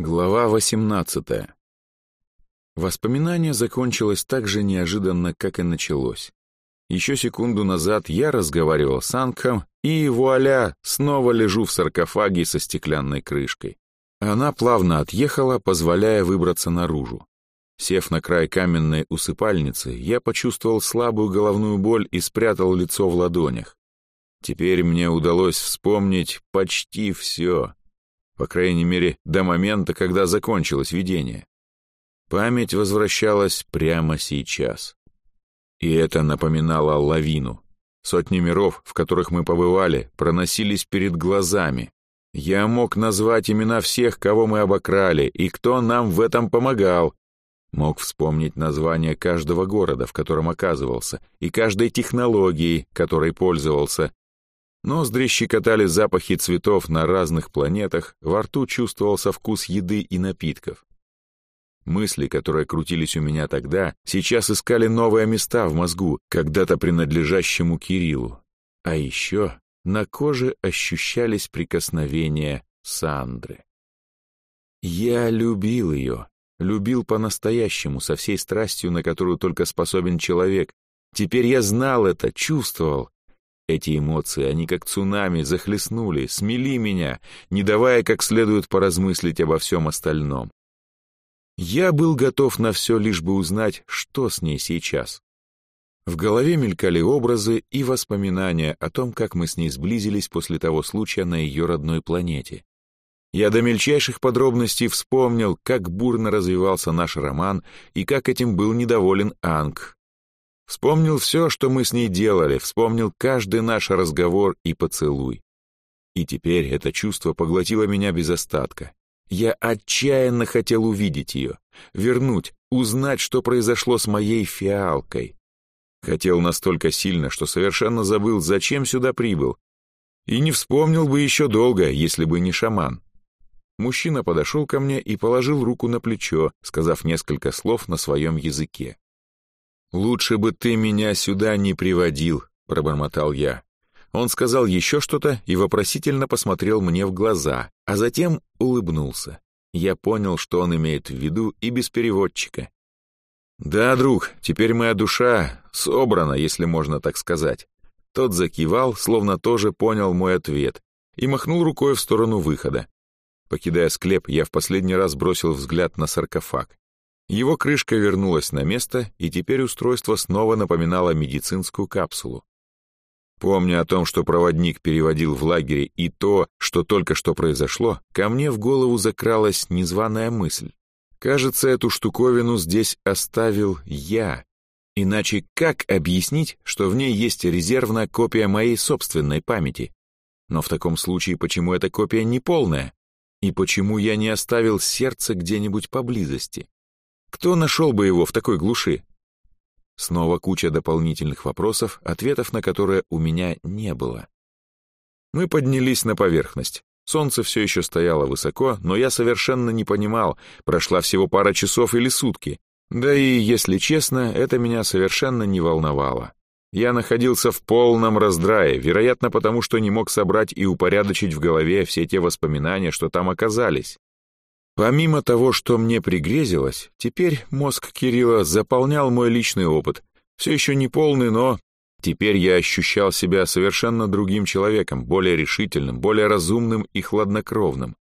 Глава 18. Воспоминание закончилось так же неожиданно, как и началось. Еще секунду назад я разговаривал с Ангхом, и вуаля, снова лежу в саркофаге со стеклянной крышкой. Она плавно отъехала, позволяя выбраться наружу. Сев на край каменной усыпальницы, я почувствовал слабую головную боль и спрятал лицо в ладонях. Теперь мне удалось вспомнить почти все. По крайней мере, до момента, когда закончилось видение. Память возвращалась прямо сейчас. И это напоминало лавину. Сотни миров, в которых мы побывали, проносились перед глазами. Я мог назвать имена всех, кого мы обокрали, и кто нам в этом помогал. Мог вспомнить название каждого города, в котором оказывался, и каждой технологии, которой пользовался, Ноздри щекотали запахи цветов на разных планетах, во рту чувствовался вкус еды и напитков. Мысли, которые крутились у меня тогда, сейчас искали новые места в мозгу, когда-то принадлежащему Кириллу. А еще на коже ощущались прикосновения Сандры. Я любил ее, любил по-настоящему, со всей страстью, на которую только способен человек. Теперь я знал это, чувствовал, эти эмоции, они как цунами, захлестнули, смели меня, не давая как следует поразмыслить обо всем остальном. Я был готов на все, лишь бы узнать, что с ней сейчас. В голове мелькали образы и воспоминания о том, как мы с ней сблизились после того случая на ее родной планете. Я до мельчайших подробностей вспомнил, как бурно развивался наш роман и как этим был недоволен Анг, Вспомнил все, что мы с ней делали, вспомнил каждый наш разговор и поцелуй. И теперь это чувство поглотило меня без остатка. Я отчаянно хотел увидеть ее, вернуть, узнать, что произошло с моей фиалкой. Хотел настолько сильно, что совершенно забыл, зачем сюда прибыл. И не вспомнил бы еще долго, если бы не шаман. Мужчина подошел ко мне и положил руку на плечо, сказав несколько слов на своем языке. «Лучше бы ты меня сюда не приводил», — пробормотал я. Он сказал еще что-то и вопросительно посмотрел мне в глаза, а затем улыбнулся. Я понял, что он имеет в виду и без переводчика. «Да, друг, теперь моя душа собрана, если можно так сказать». Тот закивал, словно тоже понял мой ответ, и махнул рукой в сторону выхода. Покидая склеп, я в последний раз бросил взгляд на саркофаг. Его крышка вернулась на место, и теперь устройство снова напоминало медицинскую капсулу. Помня о том, что проводник переводил в лагере и то, что только что произошло, ко мне в голову закралась незваная мысль. Кажется, эту штуковину здесь оставил я. Иначе как объяснить, что в ней есть резервная копия моей собственной памяти? Но в таком случае почему эта копия не полная? И почему я не оставил сердце где-нибудь поблизости? Кто нашел бы его в такой глуши? Снова куча дополнительных вопросов, ответов на которые у меня не было. Мы поднялись на поверхность. Солнце все еще стояло высоко, но я совершенно не понимал, прошла всего пара часов или сутки. Да и, если честно, это меня совершенно не волновало. Я находился в полном раздрае, вероятно, потому что не мог собрать и упорядочить в голове все те воспоминания, что там оказались. Помимо того, что мне пригрезилось, теперь мозг Кирилла заполнял мой личный опыт. Все еще не полный, но теперь я ощущал себя совершенно другим человеком, более решительным, более разумным и хладнокровным.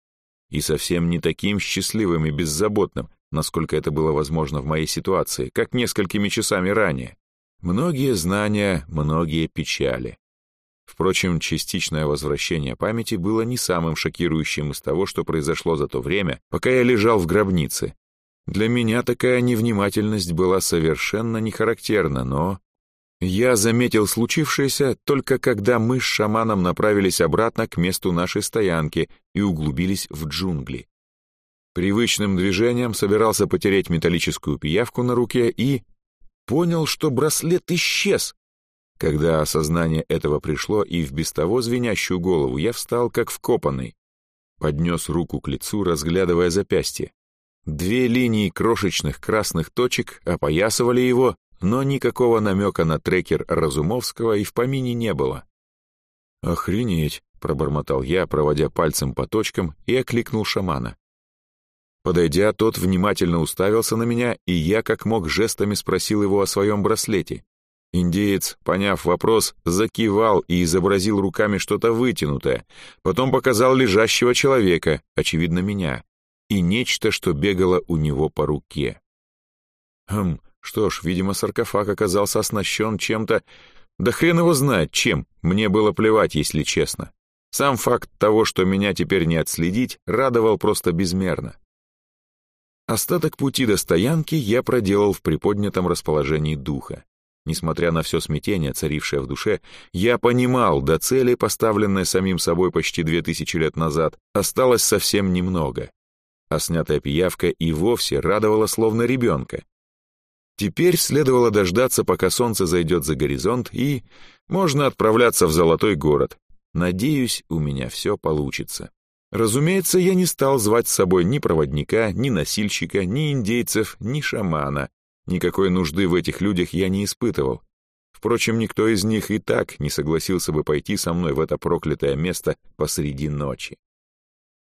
И совсем не таким счастливым и беззаботным, насколько это было возможно в моей ситуации, как несколькими часами ранее. Многие знания, многие печали. Впрочем, частичное возвращение памяти было не самым шокирующим из того, что произошло за то время, пока я лежал в гробнице. Для меня такая невнимательность была совершенно не характерна, но... Я заметил случившееся только когда мы с шаманом направились обратно к месту нашей стоянки и углубились в джунгли. Привычным движением собирался потереть металлическую пиявку на руке и... Понял, что браслет исчез. Когда осознание этого пришло и в без того звенящую голову, я встал как вкопанный. Поднес руку к лицу, разглядывая запястье. Две линии крошечных красных точек опоясывали его, но никакого намека на трекер Разумовского и в помине не было. «Охренеть!» — пробормотал я, проводя пальцем по точкам, и окликнул шамана. Подойдя, тот внимательно уставился на меня, и я как мог жестами спросил его о своем браслете. Индеец, поняв вопрос, закивал и изобразил руками что-то вытянутое, потом показал лежащего человека, очевидно меня, и нечто, что бегало у него по руке. Хм, что ж, видимо, саркофаг оказался оснащен чем-то... Да хрен его знает, чем, мне было плевать, если честно. Сам факт того, что меня теперь не отследить, радовал просто безмерно. Остаток пути до стоянки я проделал в приподнятом расположении духа. Несмотря на все смятение, царившее в душе, я понимал, до цели, поставленной самим собой почти две тысячи лет назад, осталось совсем немного. А снятая пиявка и вовсе радовала словно ребенка. Теперь следовало дождаться, пока солнце зайдет за горизонт, и можно отправляться в Золотой город. Надеюсь, у меня все получится. Разумеется, я не стал звать с собой ни проводника, ни носильщика, ни индейцев, ни шамана. Никакой нужды в этих людях я не испытывал. Впрочем, никто из них и так не согласился бы пойти со мной в это проклятое место посреди ночи.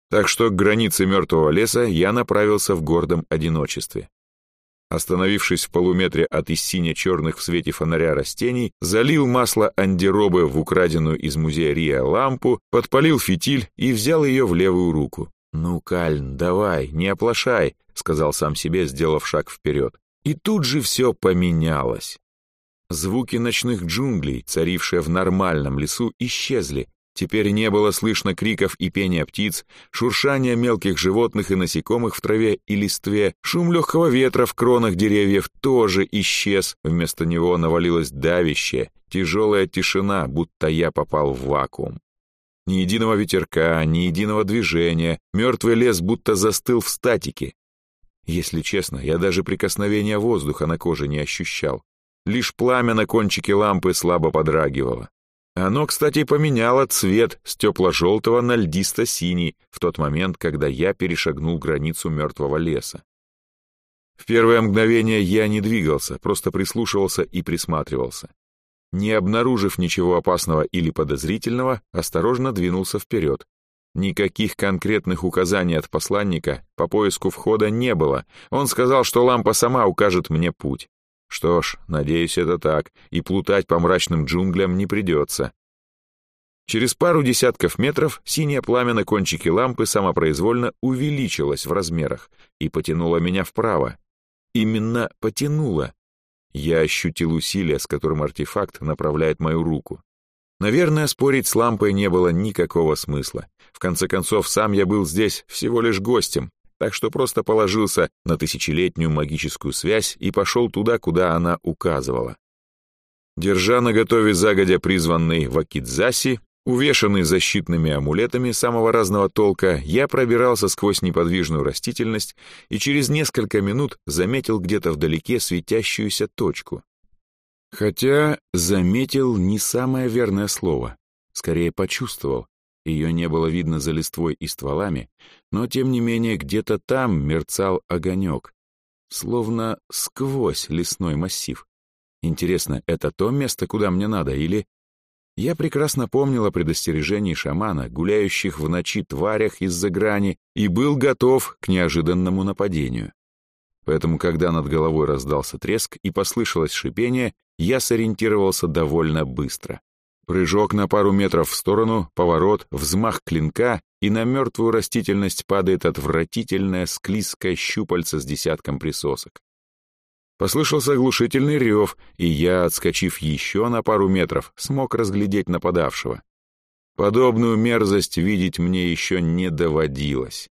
Так что к границе мертвого леса я направился в гордом одиночестве. Остановившись в полуметре от из сине-черных в свете фонаря растений, залил масло андеробы в украденную из музея Риа лампу, подпалил фитиль и взял ее в левую руку. «Ну, Кальн, давай, не оплошай», — сказал сам себе, сделав шаг вперед. И тут же все поменялось. Звуки ночных джунглей, царившие в нормальном лесу, исчезли. Теперь не было слышно криков и пения птиц, шуршания мелких животных и насекомых в траве и листве, шум легкого ветра в кронах деревьев тоже исчез. Вместо него навалилась давящая, тяжелая тишина, будто я попал в вакуум. Ни единого ветерка, ни единого движения, мертвый лес будто застыл в статике, если честно, я даже прикосновения воздуха на коже не ощущал. Лишь пламя на кончике лампы слабо подрагивало. Оно, кстати, поменяло цвет с тепло-желтого на льдисто-синий в тот момент, когда я перешагнул границу мертвого леса. В первое мгновение я не двигался, просто прислушивался и присматривался. Не обнаружив ничего опасного или подозрительного, осторожно двинулся вперед, Никаких конкретных указаний от посланника по поиску входа не было. Он сказал, что лампа сама укажет мне путь. Что ж, надеюсь, это так, и плутать по мрачным джунглям не придется. Через пару десятков метров синее пламя на кончике лампы самопроизвольно увеличилось в размерах и потянуло меня вправо. Именно потянуло. Я ощутил усилие, с которым артефакт направляет мою руку. Наверное, спорить с лампой не было никакого смысла. В конце концов, сам я был здесь всего лишь гостем, так что просто положился на тысячелетнюю магическую связь и пошел туда, куда она указывала. Держа наготове загодя призванный Вакидзаси, увешанный защитными амулетами самого разного толка, я пробирался сквозь неподвижную растительность и через несколько минут заметил где-то вдалеке светящуюся точку. Хотя заметил не самое верное слово, скорее почувствовал. Ее не было видно за листвой и стволами, но тем не менее где-то там мерцал огонек, словно сквозь лесной массив. Интересно, это то место, куда мне надо, или... Я прекрасно помнил о предостережении шамана, гуляющих в ночи тварях из-за грани, и был готов к неожиданному нападению. Поэтому, когда над головой раздался треск и послышалось шипение, я сориентировался довольно быстро. Прыжок на пару метров в сторону, поворот, взмах клинка, и на мертвую растительность падает отвратительное склизкое щупальце с десятком присосок. Послышался оглушительный рев, и я, отскочив еще на пару метров, смог разглядеть нападавшего. Подобную мерзость видеть мне еще не доводилось.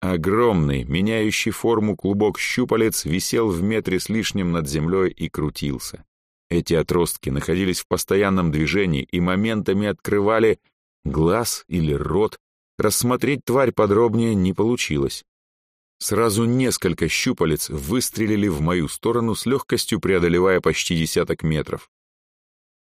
Огромный, меняющий форму клубок щупалец висел в метре с лишним над землей и крутился. Эти отростки находились в постоянном движении и моментами открывали глаз или рот. Рассмотреть тварь подробнее не получилось. Сразу несколько щупалец выстрелили в мою сторону с легкостью преодолевая почти десяток метров.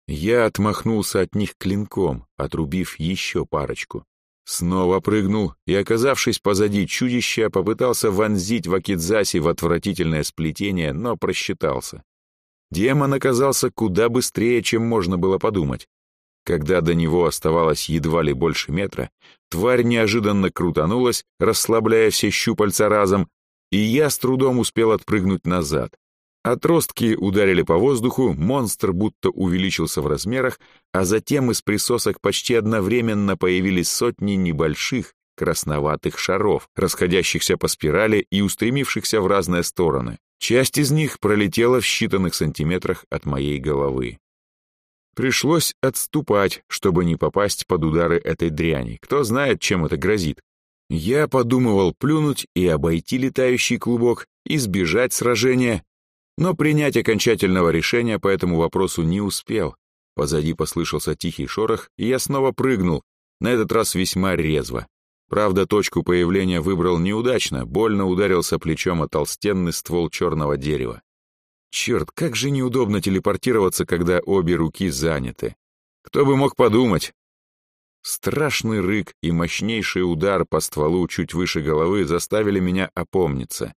Я отмахнулся от них клинком, отрубив еще парочку. Снова прыгнул и, оказавшись позади чудища, попытался вонзить Вакидзаси в отвратительное сплетение, но просчитался. Демон оказался куда быстрее, чем можно было подумать. Когда до него оставалось едва ли больше метра, тварь неожиданно крутанулась, расслабляя все щупальца разом, и я с трудом успел отпрыгнуть назад. Отростки ударили по воздуху, монстр будто увеличился в размерах, а затем из присосок почти одновременно появились сотни небольших, красноватых шаров, расходящихся по спирали и устремившихся в разные стороны. Часть из них пролетела в считанных сантиметрах от моей головы. Пришлось отступать, чтобы не попасть под удары этой дряни. Кто знает, чем это грозит. Я подумывал плюнуть и обойти летающий клубок, избежать сражения, но принять окончательного решения по этому вопросу не успел. Позади послышался тихий шорох, и я снова прыгнул, на этот раз весьма резво. Правда, точку появления выбрал неудачно, больно ударился плечом о толстенный ствол черного дерева. Черт, как же неудобно телепортироваться, когда обе руки заняты. Кто бы мог подумать? Страшный рык и мощнейший удар по стволу чуть выше головы заставили меня опомниться.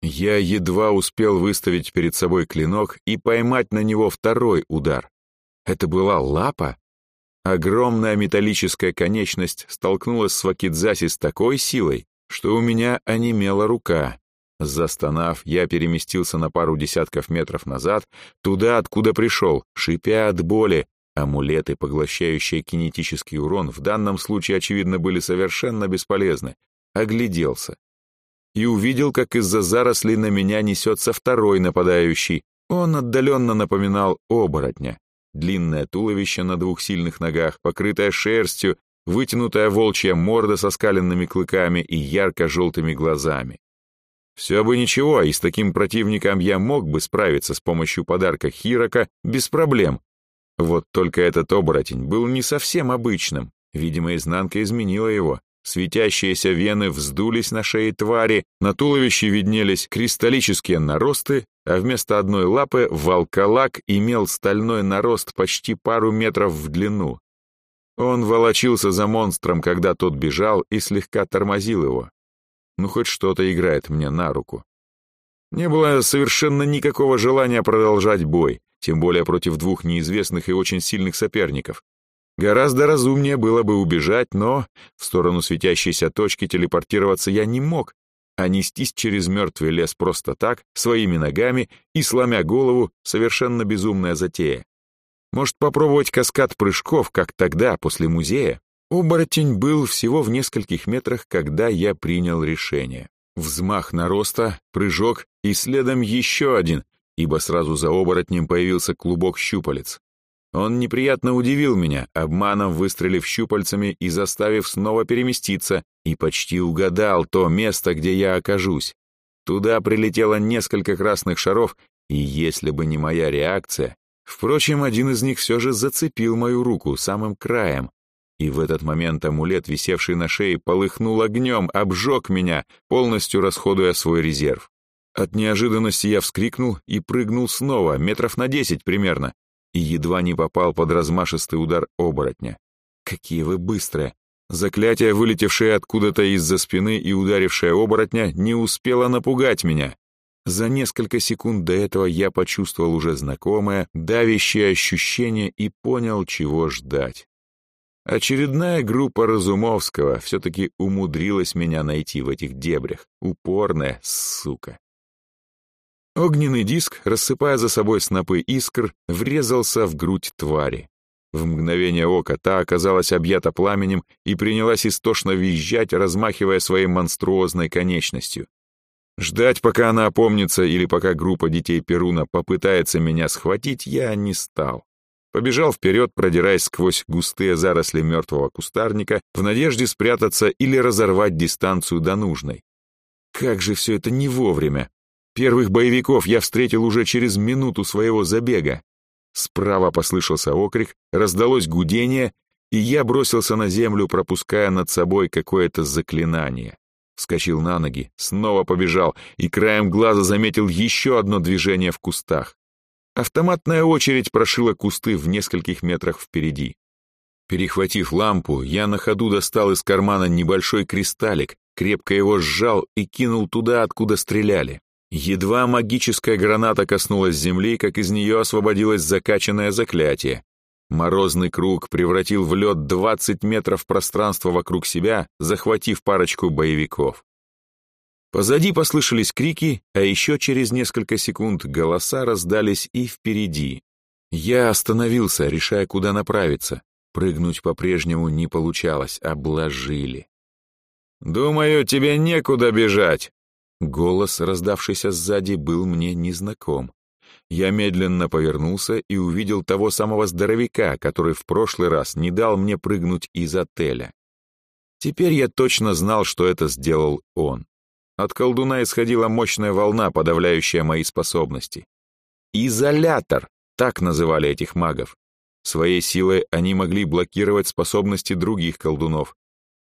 Я едва успел выставить перед собой клинок и поймать на него второй удар. Это была лапа? Огромная металлическая конечность столкнулась с Вакидзаси с такой силой, что у меня онемела рука. Застонав, я переместился на пару десятков метров назад, туда, откуда пришел, шипя от боли. Амулеты, поглощающие кинетический урон, в данном случае, очевидно, были совершенно бесполезны. Огляделся. И увидел, как из-за зарослей на меня несется второй нападающий. Он отдаленно напоминал оборотня. Длинное туловище на двух сильных ногах, покрытое шерстью, вытянутая волчья морда со скаленными клыками и ярко-желтыми глазами. Все бы ничего, и с таким противником я мог бы справиться с помощью подарка Хирока без проблем. Вот только этот оборотень был не совсем обычным. Видимо, изнанка изменила его. Светящиеся вены вздулись на шее твари, на туловище виднелись кристаллические наросты, а вместо одной лапы волколак имел стальной нарост почти пару метров в длину. Он волочился за монстром, когда тот бежал и слегка тормозил его. Ну, хоть что-то играет мне на руку. Не было совершенно никакого желания продолжать бой, тем более против двух неизвестных и очень сильных соперников. Гораздо разумнее было бы убежать, но в сторону светящейся точки телепортироваться я не мог, а нестись через мертвый лес просто так, своими ногами и сломя голову, совершенно безумная затея. Может, попробовать каскад прыжков, как тогда, после музея? Оборотень был всего в нескольких метрах, когда я принял решение. Взмах нароста, прыжок и следом еще один, ибо сразу за оборотнем появился клубок щупалец. Он неприятно удивил меня, обманом выстрелив щупальцами и заставив снова переместиться, и почти угадал то место, где я окажусь. Туда прилетело несколько красных шаров, и если бы не моя реакция... Впрочем, один из них все же зацепил мою руку самым краем, и в этот момент амулет, висевший на шее, полыхнул огнем, обжег меня, полностью расходуя свой резерв. От неожиданности я вскрикнул и прыгнул снова, метров на десять примерно, и едва не попал под размашистый удар оборотня. Какие вы быстрые! Заклятие, вылетевшее откуда-то из-за спины и ударившее оборотня, не успело напугать меня. За несколько секунд до этого я почувствовал уже знакомое, давящее ощущение и понял, чего ждать. Очередная группа Разумовского все-таки умудрилась меня найти в этих дебрях. Упорная сука. Огненный диск, рассыпая за собой снопы искр, врезался в грудь твари. В мгновение ока та оказалась объята пламенем и принялась истошно визжать, размахивая своей монструозной конечностью. Ждать, пока она опомнится или пока группа детей Перуна попытается меня схватить, я не стал. Побежал вперед, продираясь сквозь густые заросли мертвого кустарника, в надежде спрятаться или разорвать дистанцию до нужной. Как же все это не вовремя! Первых боевиков я встретил уже через минуту своего забега. Справа послышался окрик, раздалось гудение, и я бросился на землю, пропуская над собой какое-то заклинание. Вскочил на ноги, снова побежал и краем глаза заметил еще одно движение в кустах. Автоматная очередь прошила кусты в нескольких метрах впереди. Перехватив лампу, я на ходу достал из кармана небольшой кристаллик, крепко его сжал и кинул туда, откуда стреляли. Едва магическая граната коснулась земли, как из нее освободилось закачанное заклятие. Морозный круг превратил в лед 20 метров пространства вокруг себя, захватив парочку боевиков. Позади послышались крики, а еще через несколько секунд голоса раздались и впереди. Я остановился, решая, куда направиться. Прыгнуть по-прежнему не получалось, обложили. «Думаю, тебе некуда бежать!» Голос, раздавшийся сзади, был мне незнаком. Я медленно повернулся и увидел того самого здоровяка, который в прошлый раз не дал мне прыгнуть из отеля. Теперь я точно знал, что это сделал он. От колдуна исходила мощная волна, подавляющая мои способности. Изолятор, так называли этих магов. Своей силой они могли блокировать способности других колдунов.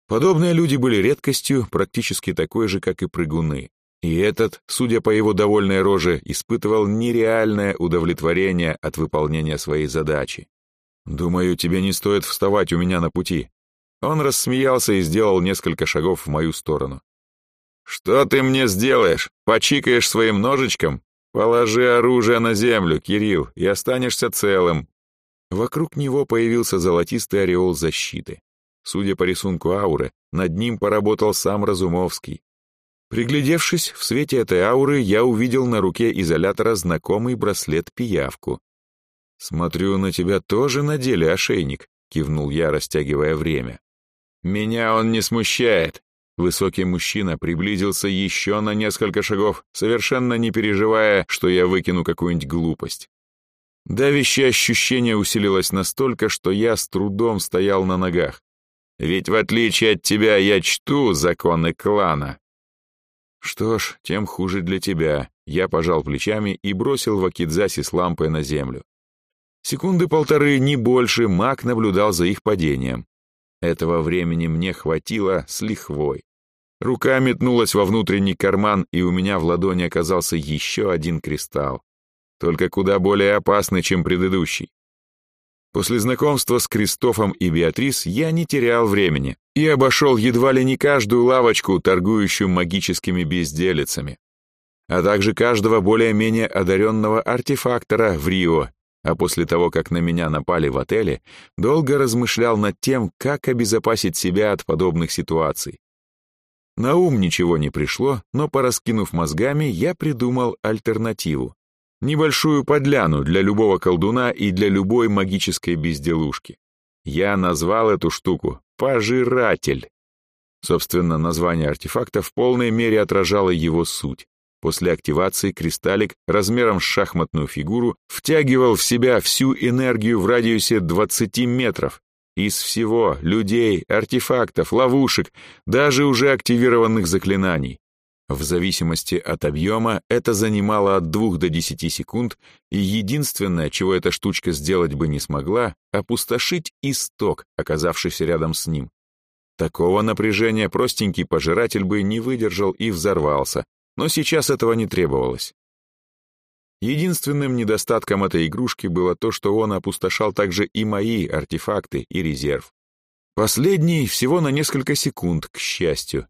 Подобные люди были редкостью, практически такой же, как и прыгуны. И этот, судя по его довольной роже, испытывал нереальное удовлетворение от выполнения своей задачи. «Думаю, тебе не стоит вставать у меня на пути». Он рассмеялся и сделал несколько шагов в мою сторону. «Что ты мне сделаешь? Почикаешь своим ножичком? Положи оружие на землю, Кирилл, и останешься целым». Вокруг него появился золотистый ореол защиты. Судя по рисунку ауры, над ним поработал сам Разумовский. Приглядевшись, в свете этой ауры я увидел на руке изолятора знакомый браслет-пиявку. «Смотрю, на тебя тоже надели ошейник», — кивнул я, растягивая время. «Меня он не смущает». Высокий мужчина приблизился еще на несколько шагов, совершенно не переживая, что я выкину какую-нибудь глупость. Давящее ощущение усилилось настолько, что я с трудом стоял на ногах. Ведь в отличие от тебя я чту законы клана. «Что ж, тем хуже для тебя», — я пожал плечами и бросил вакидзаси с лампой на землю. Секунды полторы, не больше, маг наблюдал за их падением. Этого времени мне хватило с лихвой. Рука метнулась во внутренний карман, и у меня в ладони оказался еще один кристалл. Только куда более опасный, чем предыдущий. После знакомства с Кристофом и Беатрис я не терял времени и обошел едва ли не каждую лавочку, торгующую магическими безделицами, а также каждого более-менее одаренного артефактора в Рио, а после того, как на меня напали в отеле, долго размышлял над тем, как обезопасить себя от подобных ситуаций. На ум ничего не пришло, но, пораскинув мозгами, я придумал альтернативу. Небольшую подляну для любого колдуна и для любой магической безделушки. Я назвал эту штуку «пожиратель». Собственно, название артефакта в полной мере отражало его суть. После активации кристаллик размером с шахматную фигуру втягивал в себя всю энергию в радиусе 20 метров. Из всего — людей, артефактов, ловушек, даже уже активированных заклинаний. В зависимости от объема это занимало от 2 до 10 секунд, и единственное, чего эта штучка сделать бы не смогла, опустошить исток, оказавшийся рядом с ним. Такого напряжения простенький пожиратель бы не выдержал и взорвался, но сейчас этого не требовалось. Единственным недостатком этой игрушки было то, что он опустошал также и мои артефакты и резерв. Последний всего на несколько секунд, к счастью,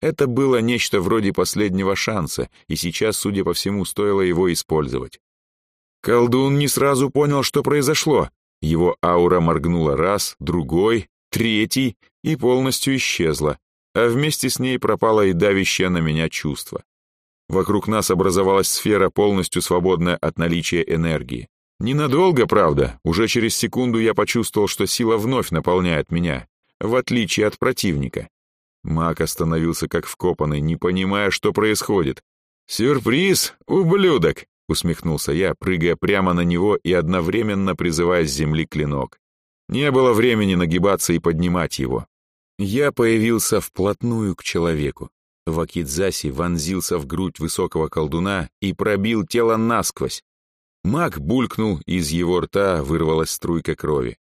это было нечто вроде последнего шанса, и сейчас, судя по всему, стоило его использовать. Колдун не сразу понял, что произошло. Его аура моргнула раз, другой, третий и полностью исчезла, а вместе с ней пропало и давящее на меня чувство. Вокруг нас образовалась сфера, полностью свободная от наличия энергии. Ненадолго, правда, уже через секунду я почувствовал, что сила вновь наполняет меня, в отличие от противника. Мак остановился как вкопанный, не понимая, что происходит. «Сюрприз, ублюдок!» — усмехнулся я, прыгая прямо на него и одновременно призывая с земли клинок. Не было времени нагибаться и поднимать его. Я появился вплотную к человеку. Вакидзаси вонзился в грудь высокого колдуна и пробил тело насквозь. Маг булькнул, из его рта вырвалась струйка крови.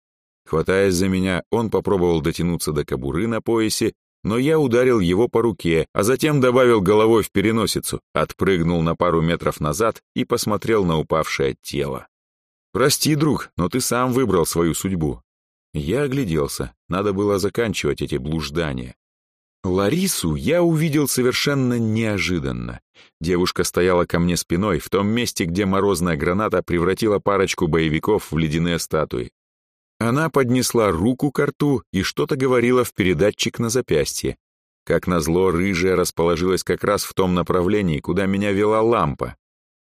Хватаясь за меня, он попробовал дотянуться до кобуры на поясе но я ударил его по руке, а затем добавил головой в переносицу, отпрыгнул на пару метров назад и посмотрел на упавшее тело. «Прости, друг, но ты сам выбрал свою судьбу». Я огляделся, надо было заканчивать эти блуждания. Ларису я увидел совершенно неожиданно. Девушка стояла ко мне спиной в том месте, где морозная граната превратила парочку боевиков в ледяные статуи. Она поднесла руку к рту и что-то говорила в передатчик на запястье. Как назло, рыжая расположилась как раз в том направлении, куда меня вела лампа.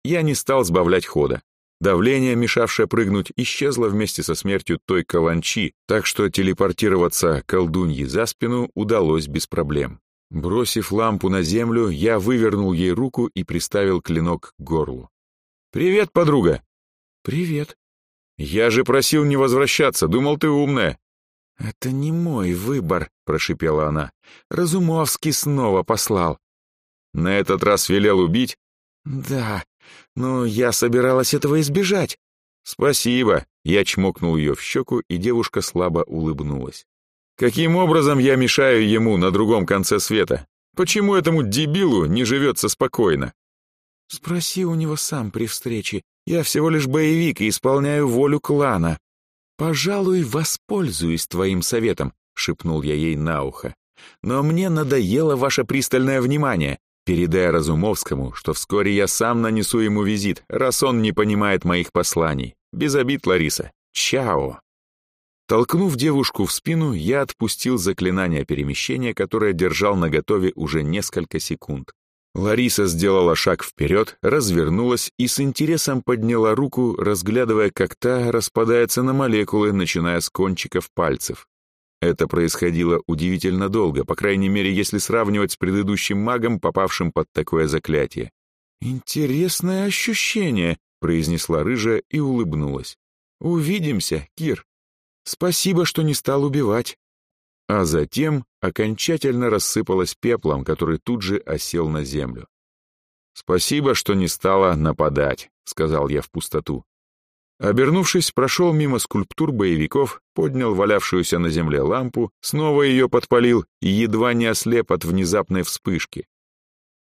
Я не стал сбавлять хода. Давление, мешавшее прыгнуть, исчезло вместе со смертью той каланчи, так что телепортироваться колдуньи за спину удалось без проблем. Бросив лампу на землю, я вывернул ей руку и приставил клинок к горлу. «Привет, подруга!» «Привет!» «Я же просил не возвращаться, думал, ты умная!» «Это не мой выбор», — прошипела она. «Разумовский снова послал». «На этот раз велел убить?» «Да, но я собиралась этого избежать». «Спасибо», — я чмокнул ее в щеку, и девушка слабо улыбнулась. «Каким образом я мешаю ему на другом конце света? Почему этому дебилу не живется спокойно?» «Спроси у него сам при встрече. Я всего лишь боевик и исполняю волю клана». «Пожалуй, воспользуюсь твоим советом», — шепнул я ей на ухо. «Но мне надоело ваше пристальное внимание. Передай Разумовскому, что вскоре я сам нанесу ему визит, раз он не понимает моих посланий. Без обид, Лариса. Чао!» Толкнув девушку в спину, я отпустил заклинание перемещения, которое держал наготове уже несколько секунд. Лариса сделала шаг вперед, развернулась и с интересом подняла руку, разглядывая, как та распадается на молекулы, начиная с кончиков пальцев. Это происходило удивительно долго, по крайней мере, если сравнивать с предыдущим магом, попавшим под такое заклятие. «Интересное ощущение», — произнесла рыжая и улыбнулась. «Увидимся, Кир. Спасибо, что не стал убивать» а затем окончательно рассыпалась пеплом, который тут же осел на землю. «Спасибо, что не стала нападать», — сказал я в пустоту. Обернувшись, прошел мимо скульптур боевиков, поднял валявшуюся на земле лампу, снова ее подпалил и едва не ослеп от внезапной вспышки.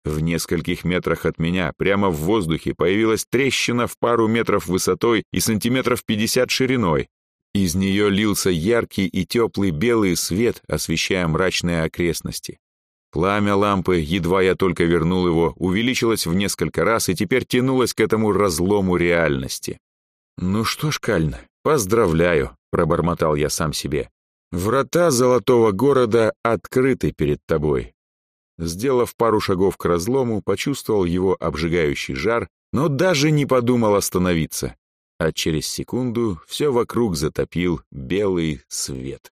В нескольких метрах от меня, прямо в воздухе, появилась трещина в пару метров высотой и сантиметров пятьдесят шириной, из нее лился яркий и теплый белый свет, освещая мрачные окрестности. Пламя лампы, едва я только вернул его, увеличилось в несколько раз и теперь тянулось к этому разлому реальности. «Ну что ж, Кальн, поздравляю», — пробормотал я сам себе. «Врата золотого города открыты перед тобой». Сделав пару шагов к разлому, почувствовал его обжигающий жар, но даже не подумал остановиться а через секунду все вокруг затопил белый свет.